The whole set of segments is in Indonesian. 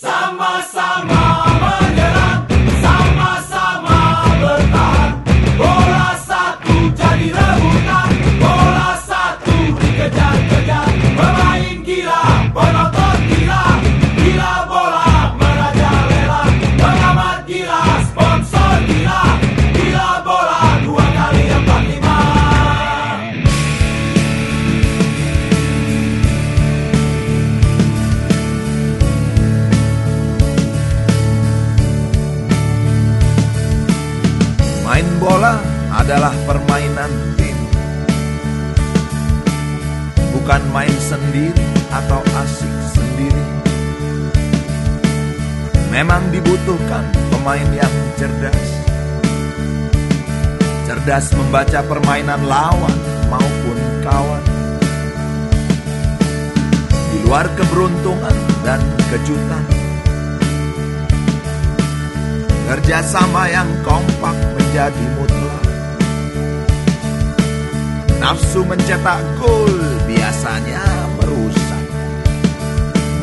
Sama-sama adalah permainan tim. Bukan main sendiri atau asik sendiri. Memang dibutuhkan pemain yang cerdas. Cerdas membaca permainan lawan maupun kawan. Di luar keberuntungan dan kejutan. Kerjasama yang kompak menjadi mutlak Nafsu mencetak gol biasanya merusak.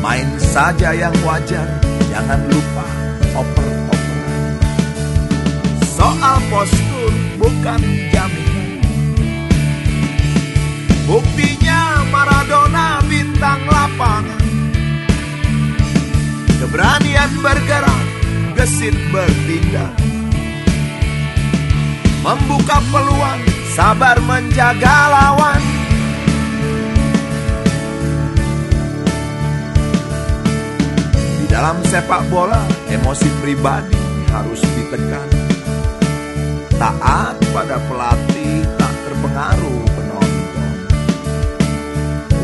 Main saja yang wajar, jangan lupa oper-operan. Soal postur bukan jaminan. Buktinya Maradona bintang lapangan. Keberanian bergerak, gesit bertindak. Membuka peluang, sabar menjaga lawan. Di dalam sepak bola, emosi pribadi harus ditekan. Taat pada pelatih, tak terpengaruh penonton.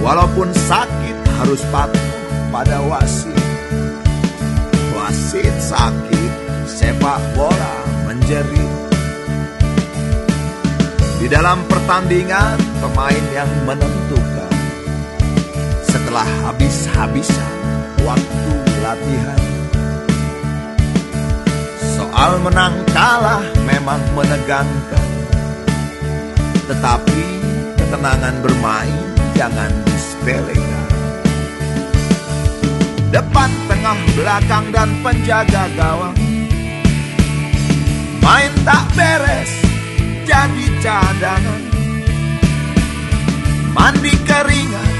Walaupun sakit harus patuh pada wasit. Wasit sakit, sepak bola menjerit Di dalam pertandingan, pemain yang menentukan. Setelah habis-habisan waktu latihan. Soal menang kalah memang menegangkan. Tetapi ketenangan bermain jangan disepelekan. Depan, tengah, belakang, dan penjaga gawang. Main tak beres, jadi cadangan. Mandi keringat,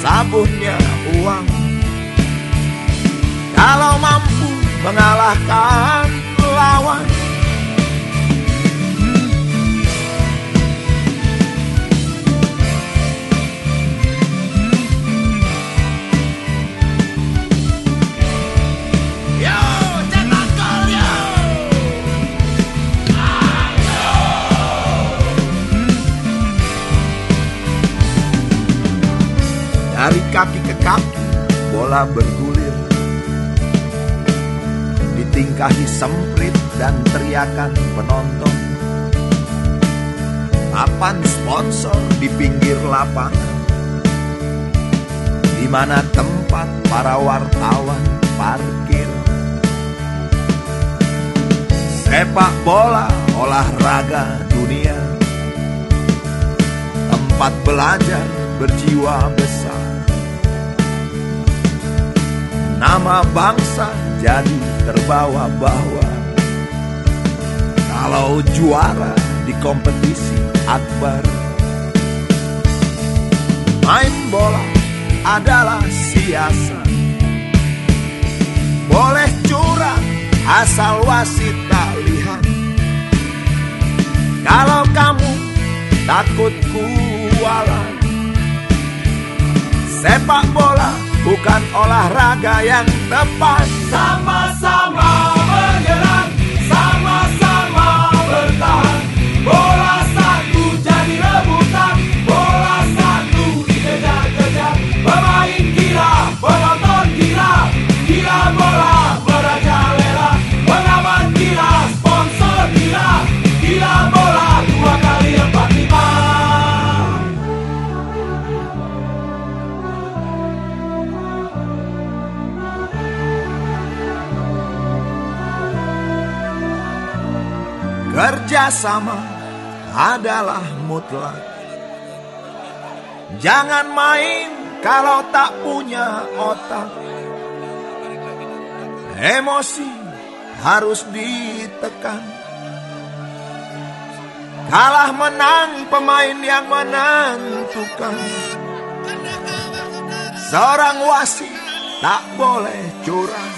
sabunnya uang. Kalau mampu mengalahkan kaki bola bergulir. Ditingkahi semprit dan teriakan penonton. Papan sponsor di pinggir lapangan. Di mana tempat para wartawan parkir. Sepak bola olahraga dunia. Tempat belajar berjiwa besar. Nama bangsa jadi terbawa-bawa. Kalau juara di kompetisi akbar. Main bola adalah siasat. Boleh curang asal wasit tak lihat. Kalau kamu takut kualat. Sepak bola bukan olahraga yang tepat. Sama-sama Kerjasama adalah mutlak. Jangan main kalau tak punya otak. Emosi harus ditekan. Kalah menang pemain yang menentukan. Seorang wasit tak boleh curang.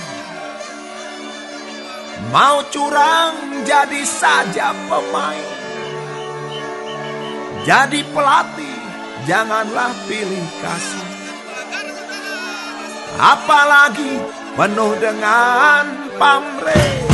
Mau curang jadi saja pemain. Jadi pelatih janganlah pilih kasih. Apalagi penuh dengan pamrih.